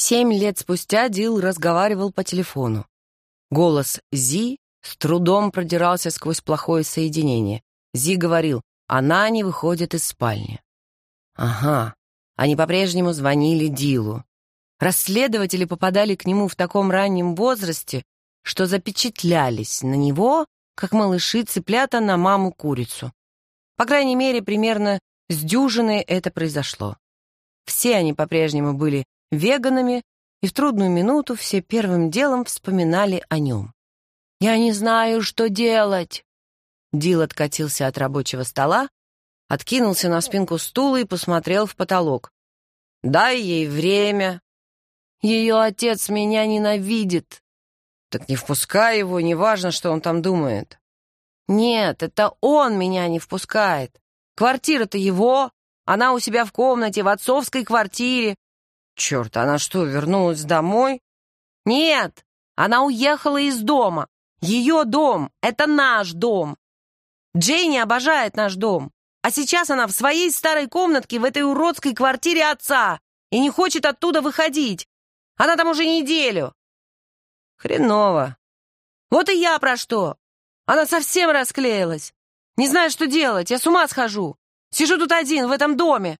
Семь лет спустя Дил разговаривал по телефону. Голос Зи с трудом продирался сквозь плохое соединение. Зи говорил, она не выходит из спальни. Ага, они по-прежнему звонили Дилу. Расследователи попадали к нему в таком раннем возрасте, что запечатлялись на него, как малыши цыплята на маму-курицу. По крайней мере, примерно с дюжины это произошло. Все они по-прежнему были веганами, и в трудную минуту все первым делом вспоминали о нем. «Я не знаю, что делать!» Дил откатился от рабочего стола, откинулся на спинку стула и посмотрел в потолок. «Дай ей время!» «Ее отец меня ненавидит!» «Так не впускай его, неважно, что он там думает!» «Нет, это он меня не впускает! Квартира-то его! Она у себя в комнате, в отцовской квартире! Черт, она что, вернулась домой? Нет, она уехала из дома. Ее дом — это наш дом. Джейни обожает наш дом. А сейчас она в своей старой комнатке в этой уродской квартире отца и не хочет оттуда выходить. Она там уже неделю. Хреново. Вот и я про что. Она совсем расклеилась. Не знаю, что делать. Я с ума схожу. Сижу тут один, в этом доме.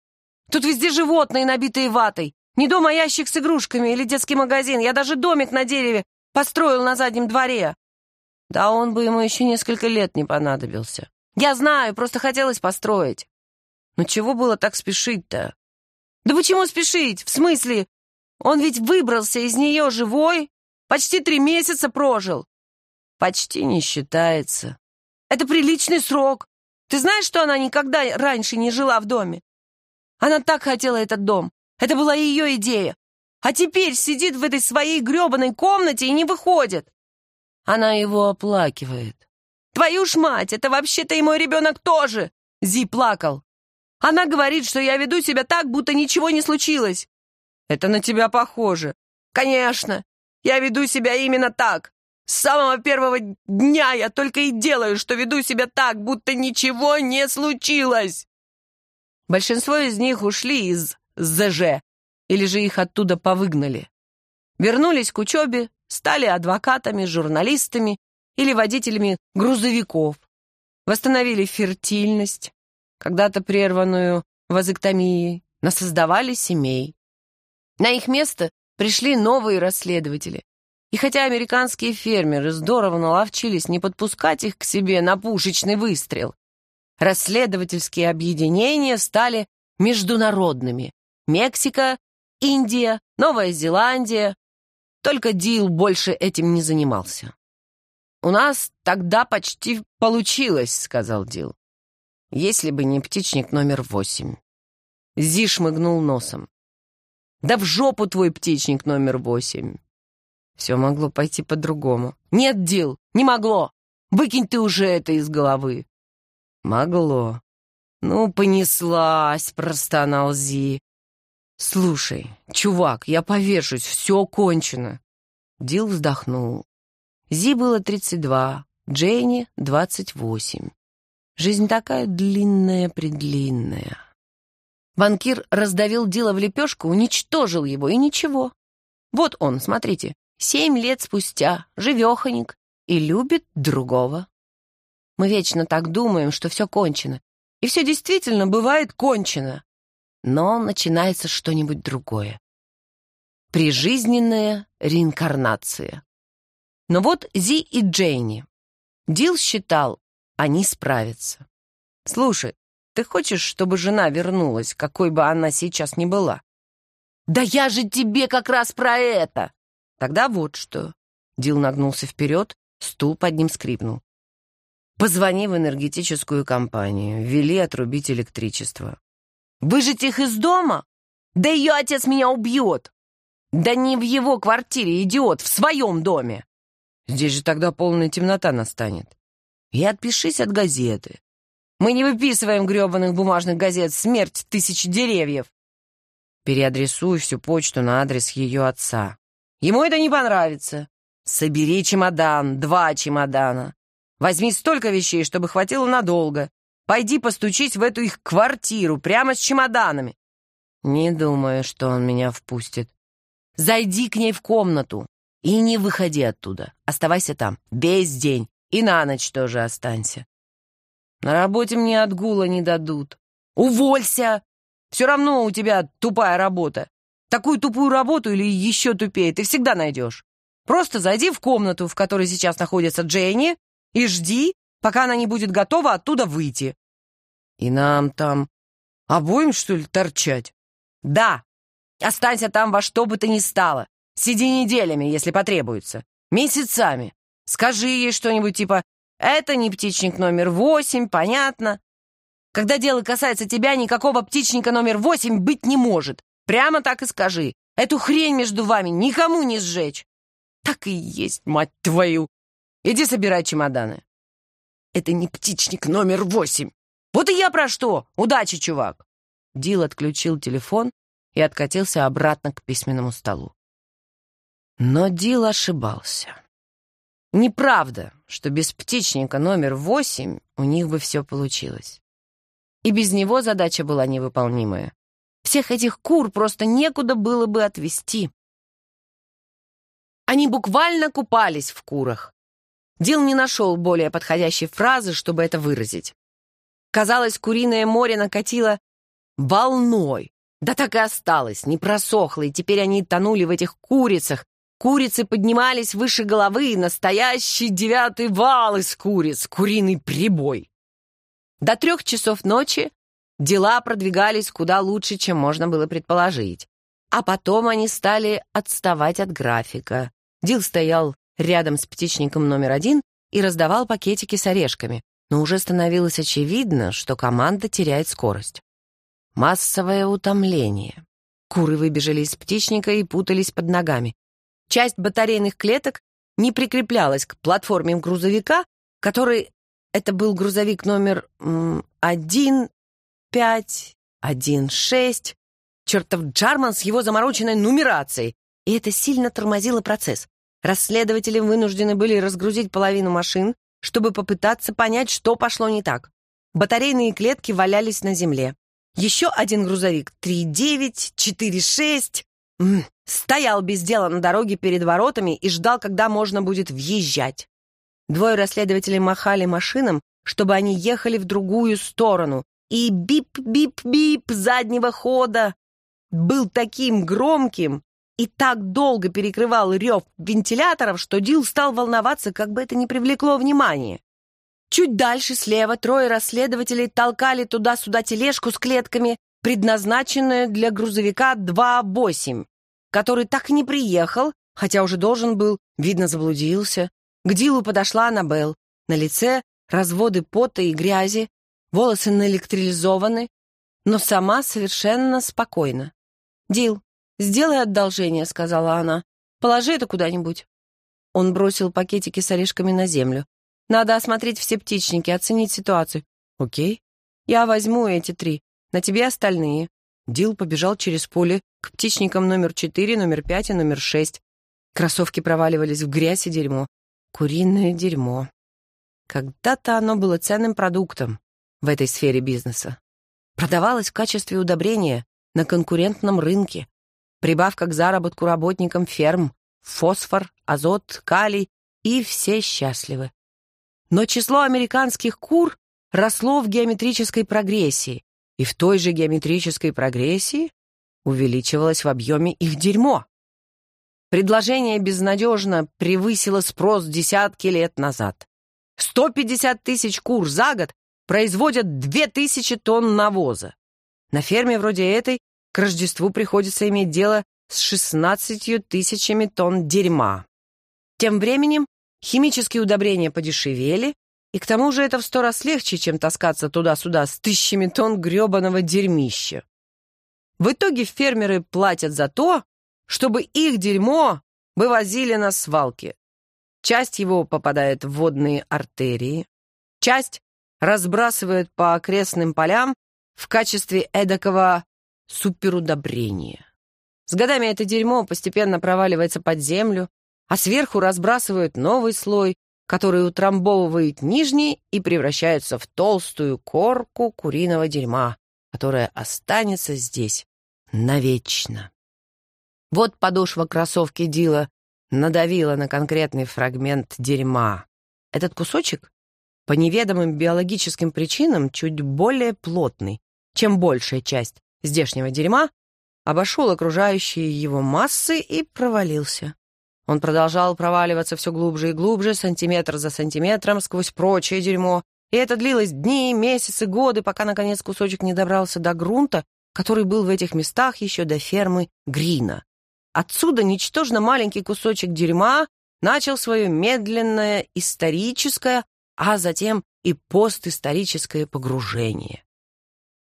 Тут везде животные, набитые ватой. Не дома, а ящик с игрушками или детский магазин. Я даже домик на дереве построил на заднем дворе. Да он бы ему еще несколько лет не понадобился. Я знаю, просто хотелось построить. Но чего было так спешить-то? Да почему спешить? В смысле? Он ведь выбрался из нее живой. Почти три месяца прожил. Почти не считается. Это приличный срок. Ты знаешь, что она никогда раньше не жила в доме? Она так хотела этот дом. Это была ее идея. А теперь сидит в этой своей гребаной комнате и не выходит. Она его оплакивает. Твою ж мать, это вообще-то и мой ребенок тоже. Зи плакал. Она говорит, что я веду себя так, будто ничего не случилось. Это на тебя похоже. Конечно, я веду себя именно так. С самого первого дня я только и делаю, что веду себя так, будто ничего не случилось. Большинство из них ушли из ЗЖ, или же их оттуда повыгнали. Вернулись к учебе, стали адвокатами, журналистами или водителями грузовиков. Восстановили фертильность, когда-то прерванную вазоктомией, насоздавали семей. На их место пришли новые расследователи. И хотя американские фермеры здорово наловчились не подпускать их к себе на пушечный выстрел, расследовательские объединения стали международными. Мексика, Индия, Новая Зеландия. Только Дил больше этим не занимался. «У нас тогда почти получилось», — сказал Дил. «Если бы не птичник номер восемь». Зи шмыгнул носом. «Да в жопу твой птичник номер восемь!» Все могло пойти по-другому. «Нет, Дил, не могло! Выкинь ты уже это из головы!» «Могло!» «Ну, понеслась!» — простонал Зи. «Слушай, чувак, я повешусь, все кончено!» Дил вздохнул. Зи было 32, Джейни — 28. Жизнь такая длинная-предлинная. Банкир раздавил Дила в лепешку, уничтожил его, и ничего. Вот он, смотрите, семь лет спустя, живеханик, и любит другого. Мы вечно так думаем, что все кончено. И все действительно бывает кончено но начинается что-нибудь другое. Прижизненная реинкарнация. Но вот Зи и Джейни. Дил считал, они справятся. Слушай, ты хочешь, чтобы жена вернулась, какой бы она сейчас ни была? Да я же тебе как раз про это! Тогда вот что. Дил нагнулся вперед, стул под ним скрипнул. Позвони в энергетическую компанию, вели отрубить электричество выжить их из дома? Да ее отец меня убьет. Да не в его квартире, идиот, в своем доме. Здесь же тогда полная темнота настанет. И отпишись от газеты. Мы не выписываем гребаных бумажных газет «Смерть тысяч деревьев». Переадресуй всю почту на адрес ее отца. Ему это не понравится. Собери чемодан, два чемодана. Возьми столько вещей, чтобы хватило надолго. Пойди постучись в эту их квартиру прямо с чемоданами. Не думаю, что он меня впустит. Зайди к ней в комнату и не выходи оттуда. Оставайся там весь день и на ночь тоже останься. На работе мне отгула не дадут. Уволься! Все равно у тебя тупая работа. Такую тупую работу или еще тупее ты всегда найдешь. Просто зайди в комнату, в которой сейчас находится Дженни, и жди, Пока она не будет готова оттуда выйти. И нам там обоим, что ли, торчать? Да. Останься там во что бы то ни стало. Сиди неделями, если потребуется. Месяцами. Скажи ей что-нибудь типа «Это не птичник номер восемь, понятно?» Когда дело касается тебя, никакого птичника номер восемь быть не может. Прямо так и скажи. Эту хрень между вами никому не сжечь. Так и есть, мать твою. Иди собирай чемоданы. Это не птичник номер восемь. Вот и я про что. Удачи, чувак. Дил отключил телефон и откатился обратно к письменному столу. Но Дил ошибался. Неправда, что без птичника номер восемь у них бы все получилось. И без него задача была невыполнимая. Всех этих кур просто некуда было бы отвезти. Они буквально купались в курах. Дил не нашел более подходящей фразы, чтобы это выразить. Казалось, куриное море накатило волной. Да так и осталось, не просохло, и теперь они тонули в этих курицах. Курицы поднимались выше головы, настоящий девятый вал из куриц, куриный прибой. До трех часов ночи дела продвигались куда лучше, чем можно было предположить. А потом они стали отставать от графика. Дил стоял рядом с птичником номер один и раздавал пакетики с орешками, но уже становилось очевидно, что команда теряет скорость. Массовое утомление. Куры выбежали из птичника и путались под ногами. Часть батарейных клеток не прикреплялась к платформе грузовика, который... Это был грузовик номер 1516. Чертов Джарман с его замороченной нумерацией. И это сильно тормозило процесс. Расследователи вынуждены были разгрузить половину машин, чтобы попытаться понять, что пошло не так. Батарейные клетки валялись на земле. Еще один грузовик 3-9-4-6 стоял без дела на дороге перед воротами и ждал, когда можно будет въезжать. Двое расследователей махали машинам, чтобы они ехали в другую сторону, и бип-бип-бип заднего хода был таким громким, и так долго перекрывал рев вентиляторов, что Дил стал волноваться, как бы это не привлекло внимания. Чуть дальше слева трое расследователей толкали туда-сюда тележку с клетками, предназначенную для грузовика 2.8, который так и не приехал, хотя уже должен был, видно, заблудился. К Дилу подошла Аннабелл. На лице разводы пота и грязи, волосы наэлектризованы, но сама совершенно спокойна. «Дил, «Сделай одолжение», — сказала она. «Положи это куда-нибудь». Он бросил пакетики с орешками на землю. «Надо осмотреть все птичники, оценить ситуацию». «Окей. Я возьму эти три. На тебе остальные». Дил побежал через поле к птичникам номер четыре, номер пять и номер шесть. Кроссовки проваливались в грязь и дерьмо. Куриное дерьмо. Когда-то оно было ценным продуктом в этой сфере бизнеса. Продавалось в качестве удобрения на конкурентном рынке. Прибавка к заработку работникам ферм, фосфор, азот, калий, и все счастливы. Но число американских кур росло в геометрической прогрессии, и в той же геометрической прогрессии увеличивалось в объеме их дерьмо. Предложение безнадежно превысило спрос десятки лет назад. 150 тысяч кур за год производят 2000 тонн навоза. На ферме вроде этой к Рождеству приходится иметь дело с 16 тысячами тонн дерьма. Тем временем химические удобрения подешевели, и к тому же это в сто раз легче, чем таскаться туда-сюда с тысячами тонн гребаного дерьмища. В итоге фермеры платят за то, чтобы их дерьмо вывозили на свалки. Часть его попадает в водные артерии, часть разбрасывают по окрестным полям в качестве эдакого суперудобрение. С годами это дерьмо постепенно проваливается под землю, а сверху разбрасывают новый слой, который утрамбовывает нижний и превращается в толстую корку куриного дерьма, которая останется здесь навечно. Вот подошва кроссовки Дила надавила на конкретный фрагмент дерьма. Этот кусочек по неведомым биологическим причинам чуть более плотный, чем большая часть, здешнего дерьма, обошел окружающие его массы и провалился. Он продолжал проваливаться все глубже и глубже, сантиметр за сантиметром, сквозь прочее дерьмо. И это длилось дни, месяцы, годы, пока, наконец, кусочек не добрался до грунта, который был в этих местах еще до фермы Грина. Отсюда ничтожно маленький кусочек дерьма начал свое медленное историческое, а затем и постисторическое погружение.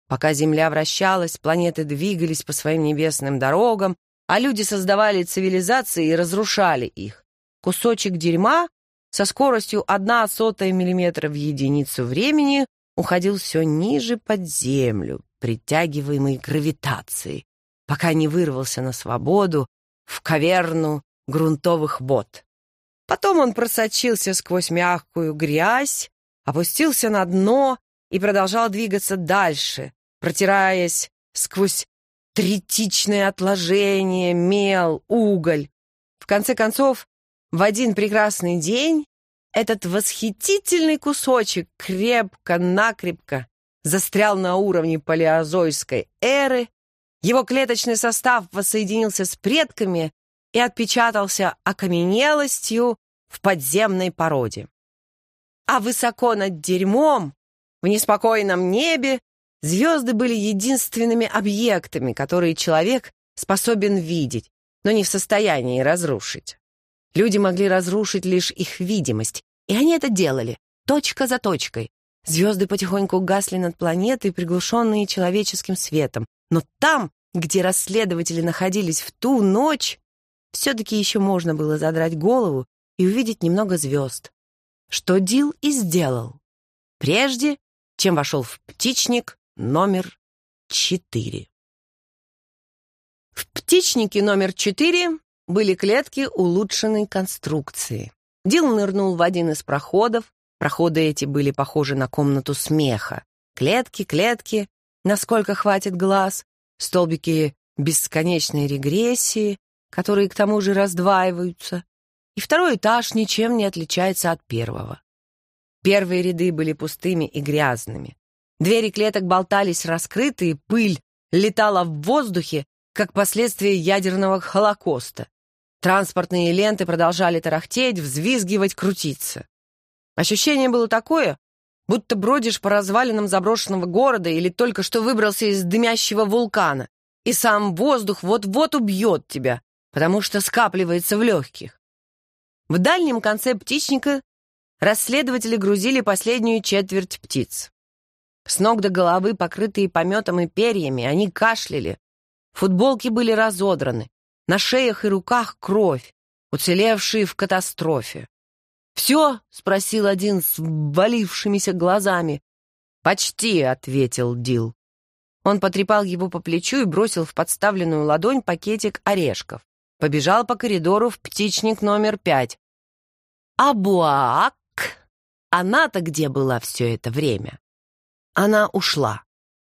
Пока Земля вращалась, планеты двигались по своим небесным дорогам, а люди создавали цивилизации и разрушали их. Кусочек дерьма со скоростью 1 сотая миллиметра в единицу времени уходил все ниже под землю, притягиваемый гравитацией, пока не вырвался на свободу в каверну грунтовых бот. Потом он просочился сквозь мягкую грязь, опустился на дно и продолжал двигаться дальше, протираясь сквозь третичные отложения, мел, уголь. В конце концов, в один прекрасный день этот восхитительный кусочек крепко-накрепко застрял на уровне палеозойской эры, его клеточный состав воссоединился с предками и отпечатался окаменелостью в подземной породе. А высоко над дерьмом, в неспокойном небе, Звезды были единственными объектами, которые человек способен видеть, но не в состоянии разрушить. Люди могли разрушить лишь их видимость, и они это делали, точка за точкой. Звезды потихоньку гасли над планетой, приглушенные человеческим светом. Но там, где расследователи находились в ту ночь, все-таки еще можно было задрать голову и увидеть немного звезд. Что Дил и сделал. Прежде, чем вошел в птичник номер четыре. В птичнике номер четыре были клетки улучшенной конструкции. Дил нырнул в один из проходов. Проходы эти были похожи на комнату смеха. Клетки, клетки, насколько хватит глаз, столбики бесконечной регрессии, которые к тому же раздваиваются. И второй этаж ничем не отличается от первого. Первые ряды были пустыми и грязными. Двери клеток болтались раскрыты, и пыль летала в воздухе, как последствие ядерного холокоста. Транспортные ленты продолжали тарахтеть, взвизгивать, крутиться. Ощущение было такое, будто бродишь по развалинам заброшенного города или только что выбрался из дымящего вулкана, и сам воздух вот-вот убьет тебя, потому что скапливается в легких. В дальнем конце птичника расследователи грузили последнюю четверть птиц. С ног до головы, покрытые пометом и перьями, они кашляли. Футболки были разодраны. На шеях и руках кровь, уцелевшие в катастрофе. «Все?» — спросил один с ввалившимися глазами. «Почти», — ответил Дил. Он потрепал его по плечу и бросил в подставленную ладонь пакетик орешков. Побежал по коридору в птичник номер пять. «Абуак! Она-то где была все это время?» Она ушла.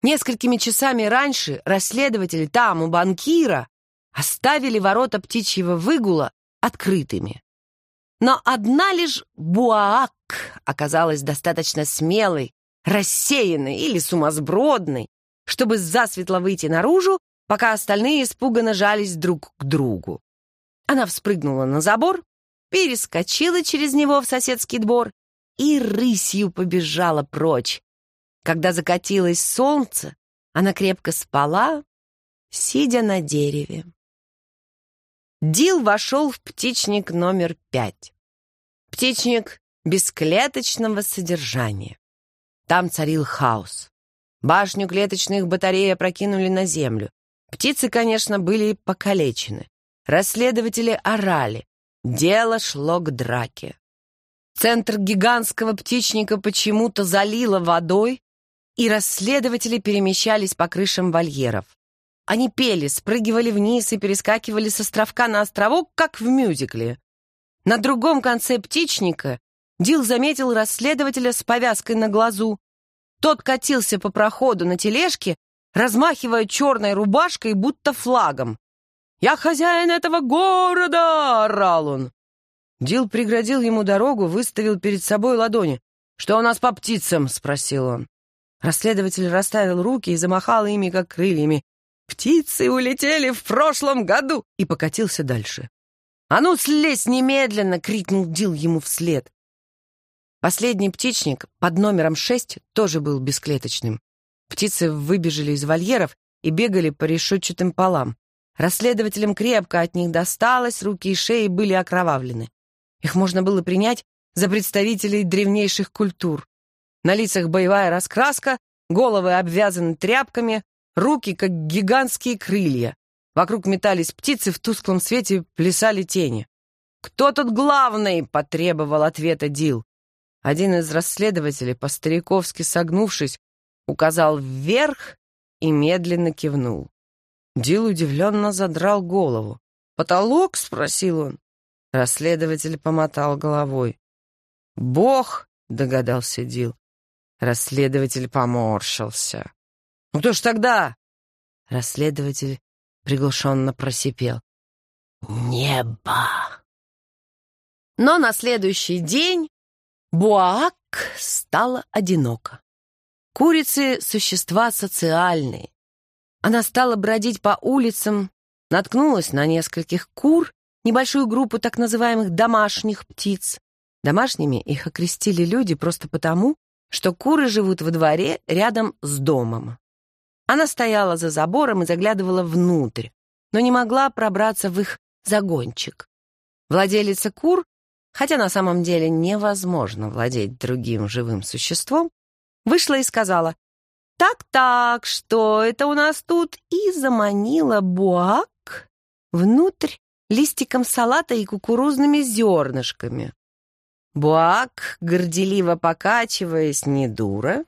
Несколькими часами раньше расследователи там, у банкира, оставили ворота птичьего выгула открытыми. Но одна лишь Буаак оказалась достаточно смелой, рассеянной или сумасбродной, чтобы засветло выйти наружу, пока остальные испуганно жались друг к другу. Она вспрыгнула на забор, перескочила через него в соседский двор и рысью побежала прочь, когда закатилось солнце, она крепко спала, сидя на дереве. Дил вошел в птичник номер пять. Птичник бесклеточного содержания. Там царил хаос. Башню клеточных батарей опрокинули на землю. Птицы, конечно, были покалечены. Расследователи орали. Дело шло к драке. Центр гигантского птичника почему-то залило водой, и расследователи перемещались по крышам вольеров. Они пели, спрыгивали вниз и перескакивали с островка на островок, как в мюзикле. На другом конце птичника Дил заметил расследователя с повязкой на глазу. Тот катился по проходу на тележке, размахивая черной рубашкой, будто флагом. «Я хозяин этого города!» — орал он. Дил преградил ему дорогу, выставил перед собой ладони. «Что у нас по птицам?» — спросил он. Расследователь расставил руки и замахал ими, как крыльями. «Птицы улетели в прошлом году!» и покатился дальше. «А ну, слезь немедленно!» — крикнул Дил ему вслед. Последний птичник под номером шесть тоже был бесклеточным. Птицы выбежали из вольеров и бегали по решетчатым полам. Расследователям крепко от них досталось, руки и шеи были окровавлены. Их можно было принять за представителей древнейших культур. На лицах боевая раскраска, головы обвязаны тряпками, руки, как гигантские крылья. Вокруг метались птицы, в тусклом свете плясали тени. «Кто тут главный?» — потребовал ответа Дил. Один из расследователей, по-стариковски согнувшись, указал вверх и медленно кивнул. Дил удивленно задрал голову. «Потолок?» — спросил он. Расследователь помотал головой. «Бог!» — догадался Дил. Расследователь поморщился. Ну «Кто ж тогда?» Расследователь приглушенно просипел. «Небо!» Но на следующий день Буак стала одинока. Курицы — существа социальные. Она стала бродить по улицам, наткнулась на нескольких кур, небольшую группу так называемых домашних птиц. Домашними их окрестили люди просто потому, что куры живут во дворе рядом с домом. Она стояла за забором и заглядывала внутрь, но не могла пробраться в их загончик. Владелица кур, хотя на самом деле невозможно владеть другим живым существом, вышла и сказала «Так-так, что это у нас тут?» и заманила буак внутрь листиком салата и кукурузными зернышками. Буак, горделиво покачиваясь, не дура,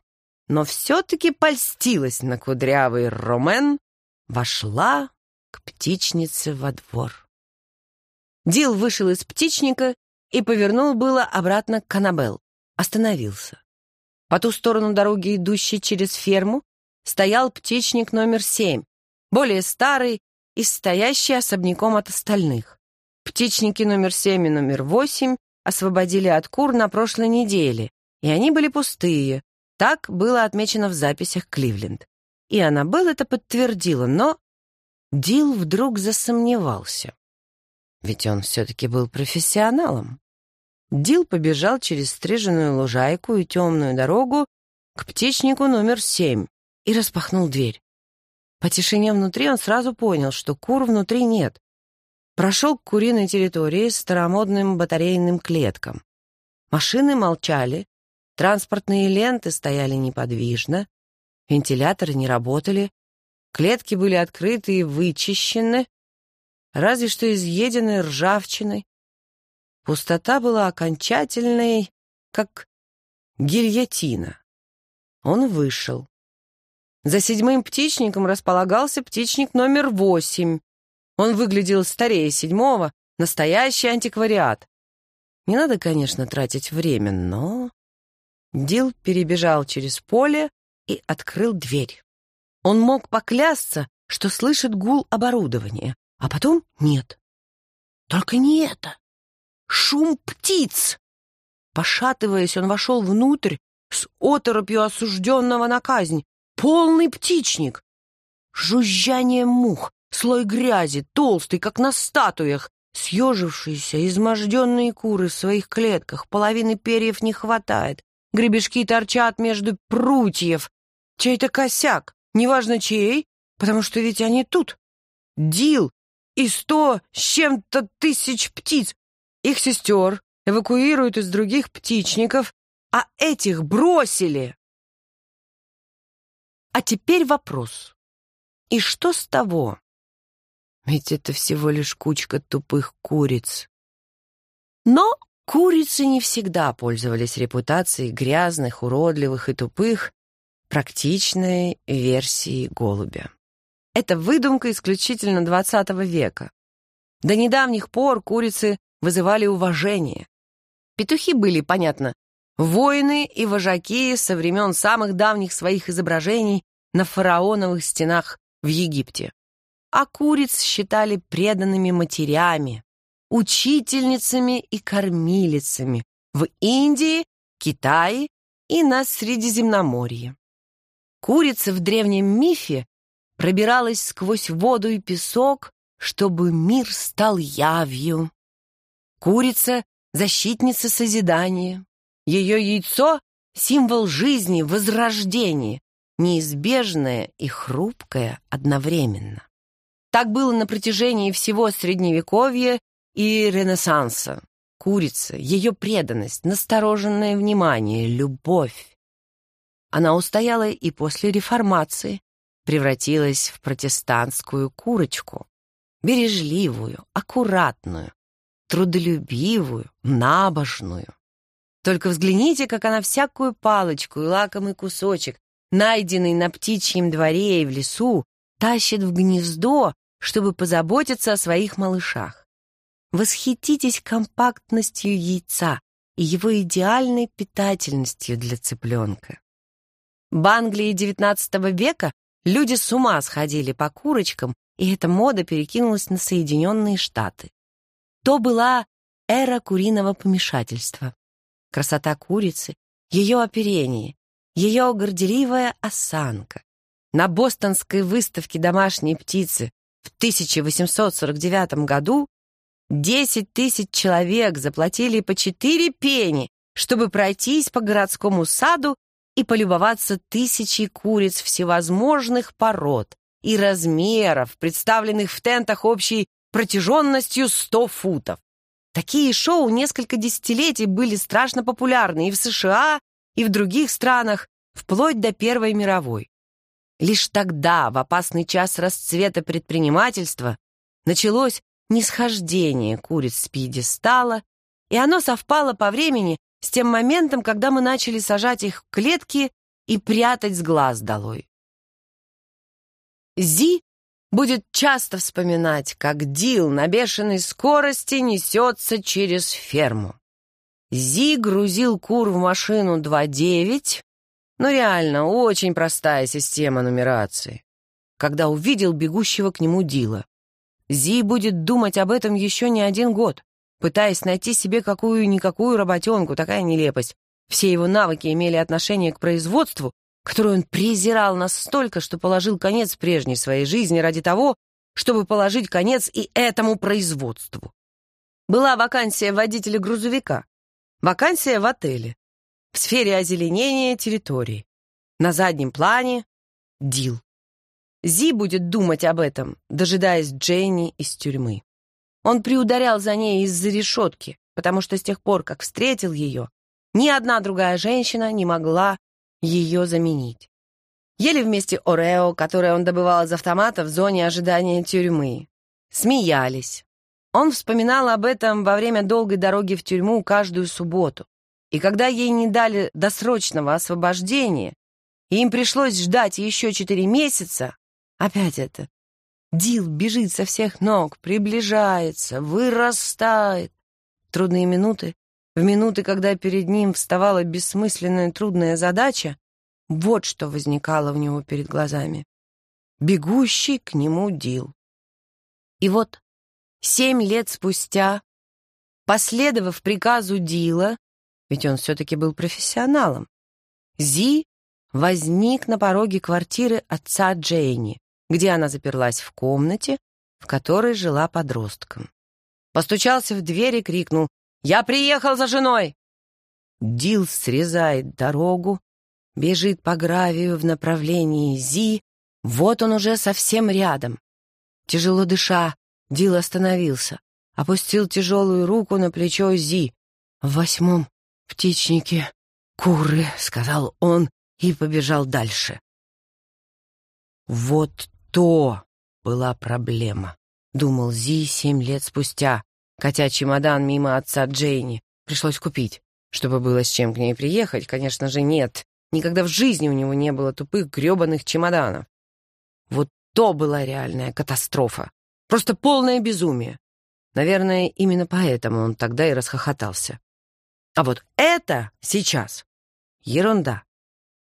но все-таки польстилась на кудрявый Ромен, вошла к птичнице во двор. Дил вышел из птичника и повернул было обратно к Канабел. Остановился. По ту сторону дороги, идущей через ферму, стоял птичник номер семь, более старый и стоящий особняком от остальных. Птичники номер семь и номер восемь освободили от кур на прошлой неделе, и они были пустые. Так было отмечено в записях Кливленд. И Аннабелл это подтвердила, но Дил вдруг засомневался. Ведь он все-таки был профессионалом. Дил побежал через стриженную лужайку и темную дорогу к птичнику номер семь и распахнул дверь. По тишине внутри он сразу понял, что кур внутри нет, прошел к куриной территории с старомодным батарейным клеткам. Машины молчали, транспортные ленты стояли неподвижно, вентиляторы не работали, клетки были открыты и вычищены, разве что изъедены ржавчиной. Пустота была окончательной, как гильотина. Он вышел. За седьмым птичником располагался птичник номер восемь, он выглядел старее седьмого, настоящий антиквариат. Не надо, конечно, тратить время, но... Дил перебежал через поле и открыл дверь. Он мог поклясться, что слышит гул оборудования, а потом нет. Только не это. Шум птиц! Пошатываясь, он вошел внутрь с оторопью осужденного на казнь. Полный птичник! Жужжание мух, слой грязи, толстый, как на статуях, съежившиеся, изможденные куры в своих клетках, половины перьев не хватает, гребешки торчат между прутьев. Чей-то косяк, неважно чей, потому что ведь они тут. Дил и сто с чем-то тысяч птиц. Их сестер эвакуируют из других птичников, а этих бросили. А теперь вопрос. И что с того? Ведь это всего лишь кучка тупых куриц. Но курицы не всегда пользовались репутацией грязных, уродливых и тупых, практичной версии голубя. Это выдумка исключительно XX века. До недавних пор курицы вызывали уважение. Петухи были, понятно, воины и вожаки со времен самых давних своих изображений на фараоновых стенах в Египте а куриц считали преданными матерями, учительницами и кормилицами в Индии, Китае и на Средиземноморье. Курица в древнем мифе пробиралась сквозь воду и песок, чтобы мир стал явью. Курица — защитница созидания. Ее яйцо — символ жизни, возрождения, неизбежное и хрупкое одновременно. Так было на протяжении всего Средневековья и Ренессанса. Курица, ее преданность, настороженное внимание, любовь. Она устояла и после реформации, превратилась в протестантскую курочку. Бережливую, аккуратную, трудолюбивую, набожную. Только взгляните, как она всякую палочку и лакомый кусочек, найденный на птичьем дворе и в лесу, тащит в гнездо чтобы позаботиться о своих малышах. Восхититесь компактностью яйца и его идеальной питательностью для цыпленка. В Англии XIX века люди с ума сходили по курочкам, и эта мода перекинулась на Соединенные Штаты. То была эра куриного помешательства. Красота курицы, ее оперение, ее горделивая осанка. На бостонской выставке домашней птицы в 1849 году 10 тысяч человек заплатили по 4 пени, чтобы пройтись по городскому саду и полюбоваться тысячей куриц всевозможных пород и размеров, представленных в тентах общей протяженностью 100 футов. Такие шоу несколько десятилетий были страшно популярны и в США, и в других странах, вплоть до Первой мировой. Лишь тогда, в опасный час расцвета предпринимательства, началось нисхождение куриц с пьедестала, и оно совпало по времени с тем моментом, когда мы начали сажать их в клетки и прятать с глаз долой. Зи будет часто вспоминать, как Дил на бешеной скорости несется через ферму. Зи грузил кур в машину 2.9, но реально, очень простая система нумерации. Когда увидел бегущего к нему Дила. Зи будет думать об этом еще не один год, пытаясь найти себе какую-никакую работенку, такая нелепость. Все его навыки имели отношение к производству, которое он презирал настолько, что положил конец прежней своей жизни ради того, чтобы положить конец и этому производству. Была вакансия водителя грузовика, вакансия в отеле в сфере озеленения территории. На заднем плане — Дил. Зи будет думать об этом, дожидаясь Дженни из тюрьмы. Он приударял за ней из-за решетки, потому что с тех пор, как встретил ее, ни одна другая женщина не могла ее заменить. Ели вместе Орео, которое он добывал из автомата в зоне ожидания тюрьмы. Смеялись. Он вспоминал об этом во время долгой дороги в тюрьму каждую субботу. И когда ей не дали досрочного освобождения, и им пришлось ждать еще четыре месяца, опять это, Дил бежит со всех ног, приближается, вырастает. Трудные минуты, в минуты, когда перед ним вставала бессмысленная трудная задача, вот что возникало у него перед глазами. Бегущий к нему Дил. И вот, семь лет спустя, последовав приказу Дила, ведь он все-таки был профессионалом. Зи возник на пороге квартиры отца Джейни, где она заперлась в комнате, в которой жила подростком. Постучался в дверь и крикнул «Я приехал за женой!» Дил срезает дорогу, бежит по гравию в направлении Зи, вот он уже совсем рядом. Тяжело дыша, Дил остановился, опустил тяжелую руку на плечо Зи. В восьмом птичники, куры», — сказал он и побежал дальше. «Вот то была проблема», — думал Зи семь лет спустя, хотя чемодан мимо отца Джейни. Пришлось купить, чтобы было с чем к ней приехать. Конечно же, нет. Никогда в жизни у него не было тупых грёбаных чемоданов. Вот то была реальная катастрофа. Просто полное безумие. Наверное, именно поэтому он тогда и расхохотался. А вот это сейчас ерунда.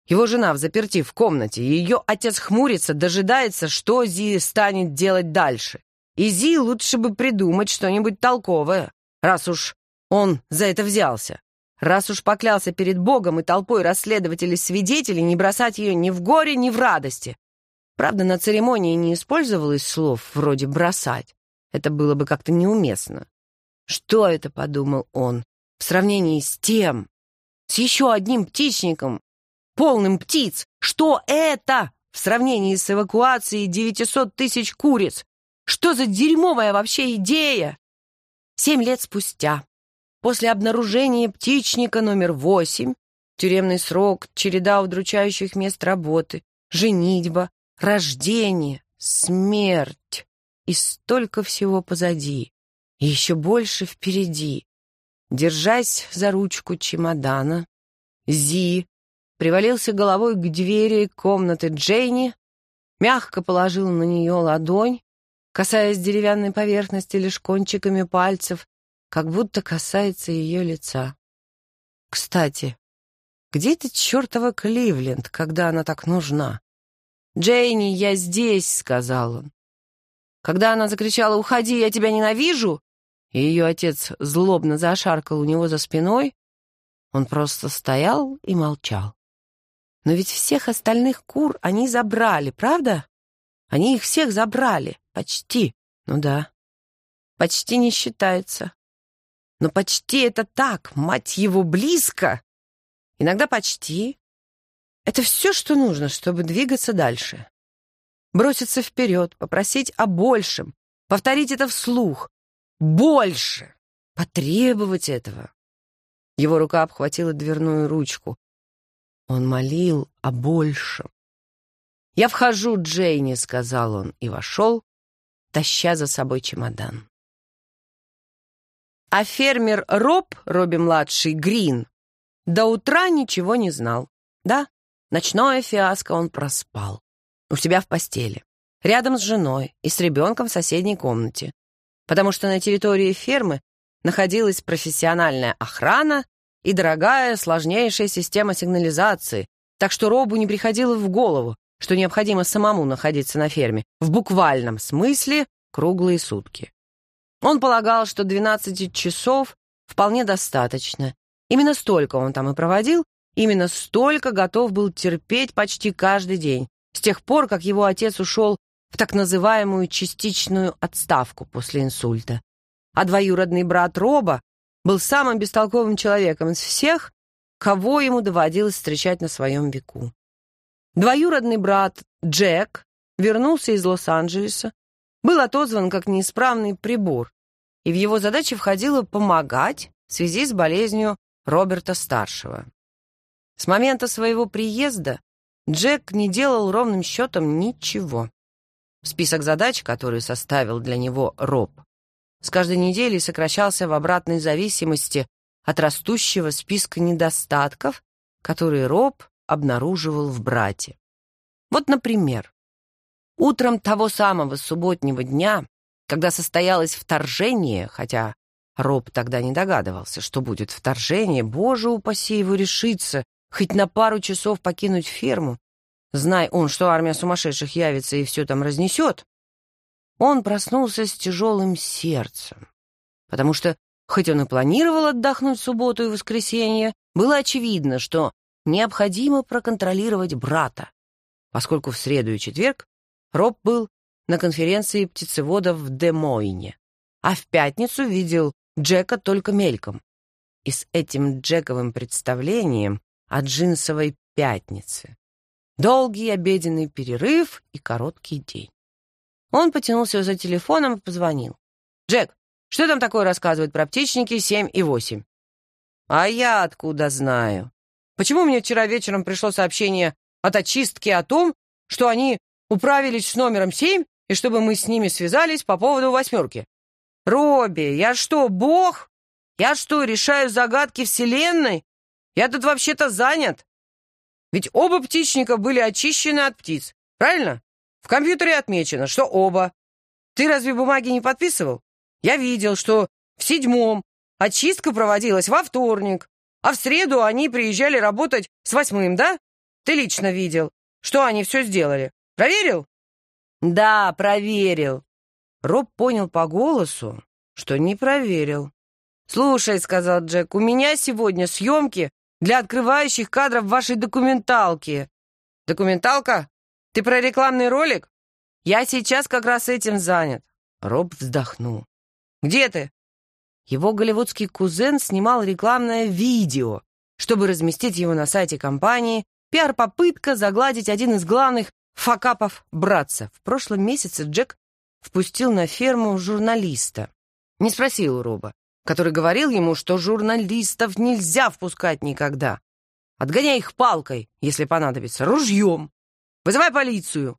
Его жена в заперти в комнате, ее отец хмурится, дожидается, что Зи станет делать дальше. И Зи лучше бы придумать что-нибудь толковое, раз уж он за это взялся. Раз уж поклялся перед Богом и толпой расследователей-свидетелей не бросать ее ни в горе, ни в радости. Правда, на церемонии не использовалось слов вроде «бросать». Это было бы как-то неуместно. Что это, подумал он, в сравнении с тем, с еще одним птичником, полным птиц. Что это в сравнении с эвакуацией 900 тысяч куриц? Что за дерьмовая вообще идея? Семь лет спустя, после обнаружения птичника номер восемь, тюремный срок, череда удручающих мест работы, женитьба, рождение, смерть и столько всего позади, и еще больше впереди держась за ручку чемодана, Зи привалился головой к двери комнаты Джейни, мягко положил на нее ладонь, касаясь деревянной поверхности лишь кончиками пальцев, как будто касается ее лица. Кстати, где ты чертова Кливленд, когда она так нужна? «Джейни, я здесь», — сказал он. Когда она закричала «Уходи, я тебя ненавижу», и ее отец злобно зашаркал у него за спиной, он просто стоял и молчал. Но ведь всех остальных кур они забрали, правда? Они их всех забрали. Почти. Ну да. Почти не считается. Но почти это так, мать его, близко. Иногда почти. Это все, что нужно, чтобы двигаться дальше. Броситься вперед, попросить о большем, повторить это вслух, больше! Потребовать этого!» Его рука обхватила дверную ручку. Он молил о большем. «Я вхожу, Джейни», — сказал он, и вошел, таща за собой чемодан. А фермер Роб, Робби-младший, Грин, до утра ничего не знал. Да, ночное фиаско он проспал. У себя в постели, рядом с женой и с ребенком в соседней комнате потому что на территории фермы находилась профессиональная охрана и дорогая, сложнейшая система сигнализации, так что Робу не приходило в голову, что необходимо самому находиться на ферме, в буквальном смысле круглые сутки. Он полагал, что 12 часов вполне достаточно. Именно столько он там и проводил, именно столько готов был терпеть почти каждый день, с тех пор, как его отец ушел в так называемую частичную отставку после инсульта. А двоюродный брат Роба был самым бестолковым человеком из всех, кого ему доводилось встречать на своем веку. Двоюродный брат Джек вернулся из Лос-Анджелеса, был отозван как неисправный прибор, и в его задачи входило помогать в связи с болезнью Роберта-старшего. С момента своего приезда Джек не делал ровным счетом ничего. Список задач, который составил для него Роб, с каждой неделей сокращался в обратной зависимости от растущего списка недостатков, которые Роб обнаруживал в брате. Вот, например, утром того самого субботнего дня, когда состоялось вторжение, хотя Роб тогда не догадывался, что будет вторжение, боже упаси его решиться, хоть на пару часов покинуть ферму, Знай он, что армия сумасшедших явится и все там разнесет, он проснулся с тяжелым сердцем, потому что, хоть он и планировал отдохнуть в субботу и воскресенье, было очевидно, что необходимо проконтролировать брата, поскольку в среду и четверг Роб был на конференции птицеводов в Демойне, а в пятницу видел Джека только мельком. И с этим Джековым представлением о джинсовой пятнице долгий обеденный перерыв и короткий день. Он потянулся за телефоном и позвонил. «Джек, что там такое рассказывают про птичники 7 и 8?» «А я откуда знаю? Почему мне вчера вечером пришло сообщение от очистки о том, что они управились с номером 7 и чтобы мы с ними связались по поводу восьмерки? Робби, я что, бог? Я что, решаю загадки Вселенной? Я тут вообще-то занят!» Ведь оба птичника были очищены от птиц, правильно? В компьютере отмечено, что оба. Ты разве бумаги не подписывал? Я видел, что в седьмом очистка проводилась во вторник, а в среду они приезжали работать с восьмым, да? Ты лично видел, что они все сделали. Проверил? Да, проверил. Роб понял по голосу, что не проверил. «Слушай», — сказал Джек, — «у меня сегодня съемки для открывающих кадров вашей документалки. Документалка? Ты про рекламный ролик? Я сейчас как раз этим занят. Роб вздохнул. Где ты? Его голливудский кузен снимал рекламное видео, чтобы разместить его на сайте компании. Пиар-попытка загладить один из главных факапов братца. В прошлом месяце Джек впустил на ферму журналиста. Не спросил у Роба, который говорил ему, что журналистов нельзя впускать никогда. Отгоняй их палкой, если понадобится, ружьем. Вызывай полицию.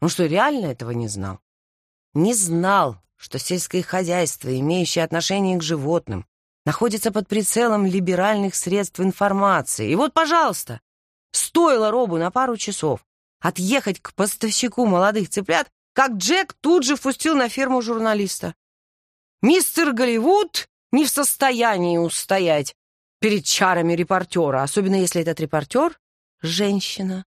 Он что, реально этого не знал? Не знал, что сельское хозяйство, имеющее отношение к животным, находится под прицелом либеральных средств информации. И вот, пожалуйста, стоило Робу на пару часов отъехать к поставщику молодых цыплят, как Джек тут же впустил на ферму журналиста. Мистер Голливуд не в состоянии устоять перед чарами репортера, особенно если этот репортер — женщина.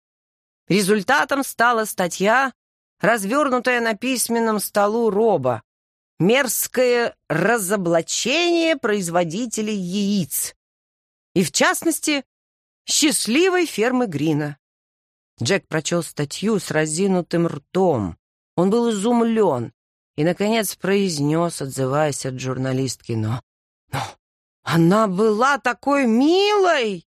Результатом стала статья, развернутая на письменном столу Роба. Мерзкое разоблачение производителей яиц. И, в частности, счастливой фермы Грина. Джек прочел статью с разинутым ртом. Он был изумлен и, наконец, произнес, отзываясь от журналистки, но она была такой милой!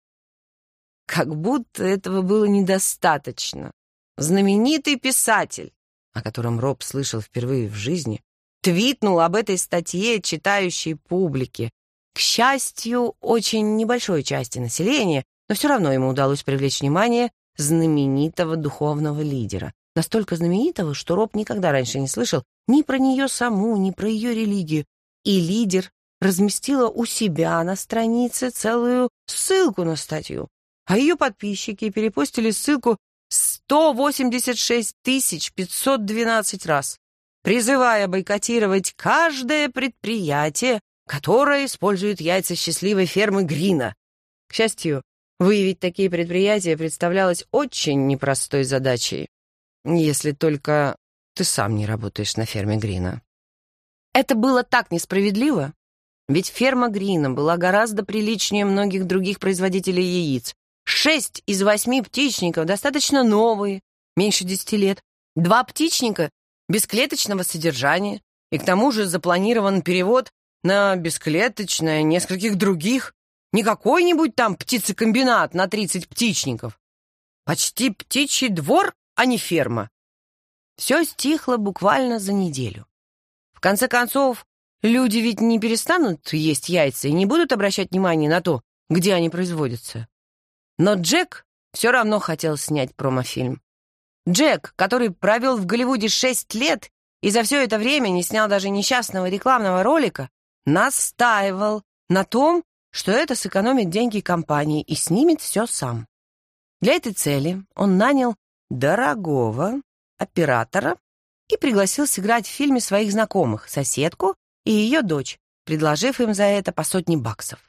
Как будто этого было недостаточно. Знаменитый писатель, о котором Роб слышал впервые в жизни, твитнул об этой статье читающей публике. К счастью, очень небольшой части населения, но все равно ему удалось привлечь внимание знаменитого духовного лидера. Настолько знаменитого, что Роб никогда раньше не слышал ни про нее саму, ни про ее религию. И лидер разместила у себя на странице целую ссылку на статью, а ее подписчики перепостили ссылку 186 512 раз, призывая бойкотировать каждое предприятие, которое использует яйца счастливой фермы Грина. К счастью, выявить такие предприятия представлялось очень непростой задачей, если только ты сам не работаешь на ферме Грина. Это было так несправедливо, ведь ферма Грина была гораздо приличнее многих других производителей яиц. Шесть из восьми птичников достаточно новые, меньше десяти лет. Два птичника бесклеточного содержания. И к тому же запланирован перевод на бесклеточное нескольких других. Не какой-нибудь там птицекомбинат на 30 птичников. Почти птичий двор, а не ферма. Все стихло буквально за неделю. В конце концов, Люди ведь не перестанут есть яйца и не будут обращать внимания на то, где они производятся. Но Джек все равно хотел снять промофильм. Джек, который провел в Голливуде шесть лет и за все это время не снял даже несчастного рекламного ролика, настаивал на том, что это сэкономит деньги компании и снимет все сам. Для этой цели он нанял дорогого оператора и пригласил сыграть в фильме своих знакомых, соседку и ее дочь, предложив им за это по сотне баксов.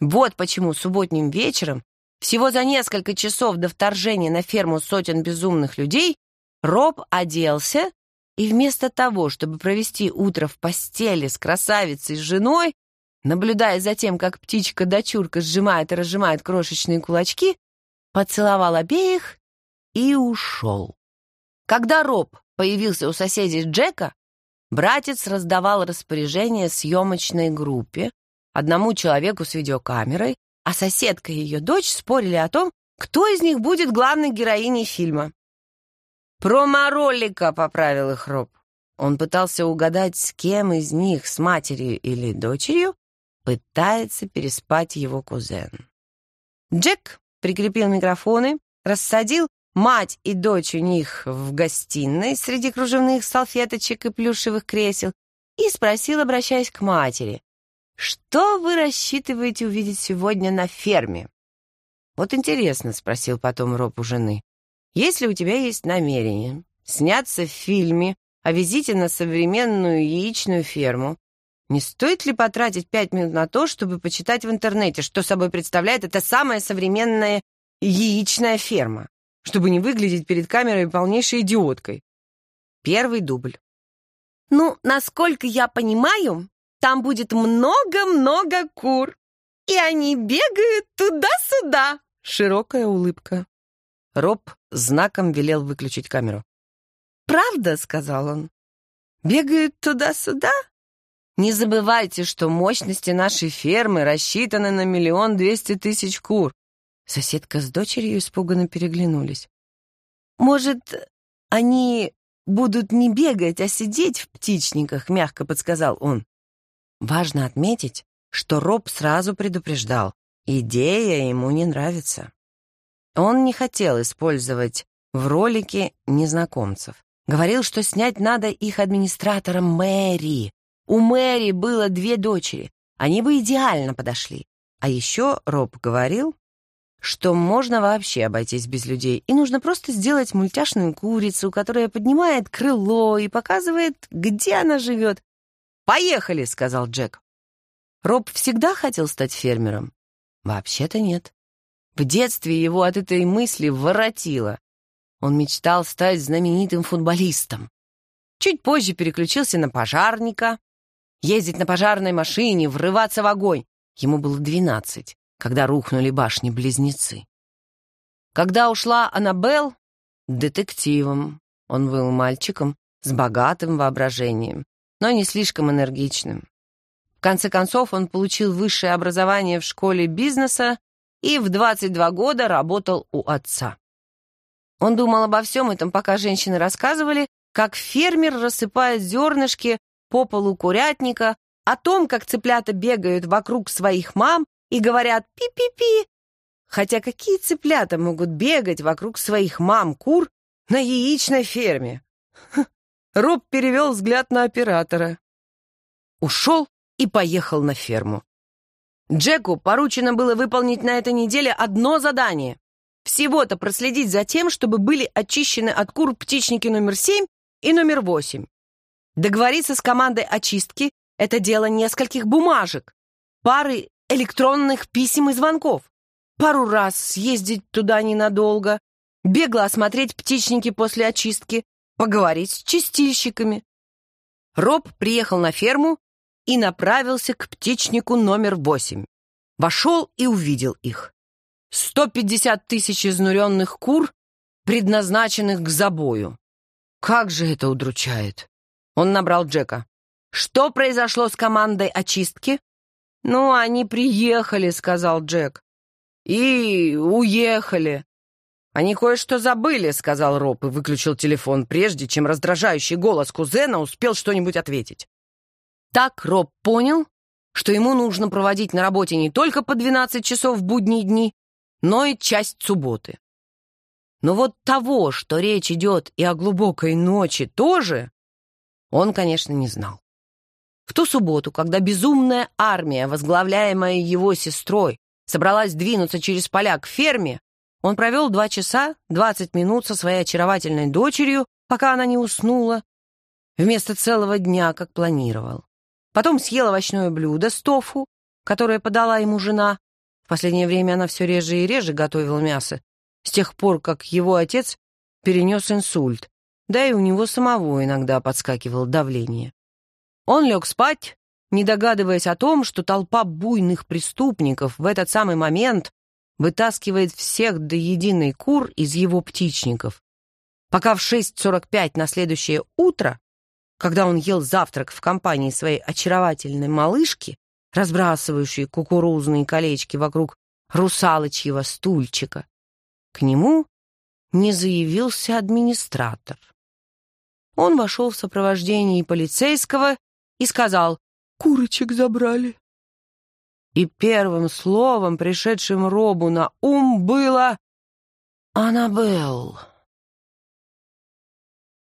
Вот почему субботним вечером, всего за несколько часов до вторжения на ферму сотен безумных людей, Роб оделся и вместо того, чтобы провести утро в постели с красавицей с женой, наблюдая за тем, как птичка-дочурка сжимает и разжимает крошечные кулачки, поцеловал обеих и ушел. Когда Роб появился у соседей Джека, Братец раздавал распоряжение съемочной группе, одному человеку с видеокамерой, а соседка и ее дочь спорили о том, кто из них будет главной героиней фильма. «Промо-ролика», — поправил их Роб. Он пытался угадать, с кем из них, с матерью или дочерью, пытается переспать его кузен. Джек прикрепил микрофоны, рассадил Мать и дочь у них в гостиной среди кружевных салфеточек и плюшевых кресел и спросил, обращаясь к матери, «Что вы рассчитываете увидеть сегодня на ферме?» «Вот интересно», — спросил потом Роб у жены, «если у тебя есть намерение сняться в фильме о визите на современную яичную ферму, не стоит ли потратить пять минут на то, чтобы почитать в интернете, что собой представляет эта самая современная яичная ферма?» чтобы не выглядеть перед камерой полнейшей идиоткой. Первый дубль. Ну, насколько я понимаю, там будет много-много кур. И они бегают туда-сюда. Широкая улыбка. Роб знаком велел выключить камеру. «Правда?» — сказал он. «Бегают туда-сюда?» «Не забывайте, что мощности нашей фермы рассчитаны на миллион двести тысяч кур. Соседка с дочерью испуганно переглянулись. «Может, они будут не бегать, а сидеть в птичниках?» — мягко подсказал он. Важно отметить, что Роб сразу предупреждал. Идея ему не нравится. Он не хотел использовать в ролике незнакомцев. Говорил, что снять надо их администратора Мэри. У Мэри было две дочери. Они бы идеально подошли. А еще Роб говорил, что можно вообще обойтись без людей, и нужно просто сделать мультяшную курицу, которая поднимает крыло и показывает, где она живет. «Поехали!» — сказал Джек. Роб всегда хотел стать фермером. Вообще-то нет. В детстве его от этой мысли воротило. Он мечтал стать знаменитым футболистом. Чуть позже переключился на пожарника. Ездить на пожарной машине, врываться в огонь. Ему было двенадцать когда рухнули башни-близнецы. Когда ушла Аннабелл, детективом, он был мальчиком с богатым воображением, но не слишком энергичным. В конце концов, он получил высшее образование в школе бизнеса и в 22 года работал у отца. Он думал обо всем этом, пока женщины рассказывали, как фермер рассыпает зернышки по полу курятника, о том, как цыплята бегают вокруг своих мам и говорят «пи-пи-пи». Хотя какие цыплята могут бегать вокруг своих мам-кур на яичной ферме? Роб перевел взгляд на оператора. Ушел и поехал на ферму. Джеку поручено было выполнить на этой неделе одно задание. Всего-то проследить за тем, чтобы были очищены от кур птичники номер 7 и номер 8. Договориться с командой очистки — это дело нескольких бумажек, пары электронных писем и звонков. Пару раз съездить туда ненадолго, бегло осмотреть птичники после очистки, поговорить с чистильщиками. Роб приехал на ферму и направился к птичнику номер восемь. Вошел и увидел их. 150 тысяч изнуренных кур, предназначенных к забою. Как же это удручает! Он набрал Джека. Что произошло с командой очистки? «Ну, они приехали», — сказал Джек. «И уехали». «Они кое-что забыли», — сказал Роб и выключил телефон, прежде чем раздражающий голос кузена успел что-нибудь ответить. Так Роб понял, что ему нужно проводить на работе не только по 12 часов в будние дни, но и часть субботы. Но вот того, что речь идет и о глубокой ночи тоже, он, конечно, не знал. В ту субботу, когда безумная армия, возглавляемая его сестрой, собралась двинуться через поля к ферме, он провел два часа двадцать минут со своей очаровательной дочерью, пока она не уснула, вместо целого дня, как планировал. Потом съел овощное блюдо с тофу, которое подала ему жена. В последнее время она все реже и реже готовила мясо, с тех пор, как его отец перенес инсульт, да и у него самого иногда подскакивало давление. Он лег спать, не догадываясь о том, что толпа буйных преступников в этот самый момент вытаскивает всех до единой кур из его птичников. Пока в 6.45 на следующее утро, когда он ел завтрак в компании своей очаровательной малышки, разбрасывающей кукурузные колечки вокруг русалочьего стульчика, к нему не заявился администратор. Он вошел в сопровождении полицейского и сказал «Курочек забрали». И первым словом, пришедшим Робу на ум, было «Аннабелл».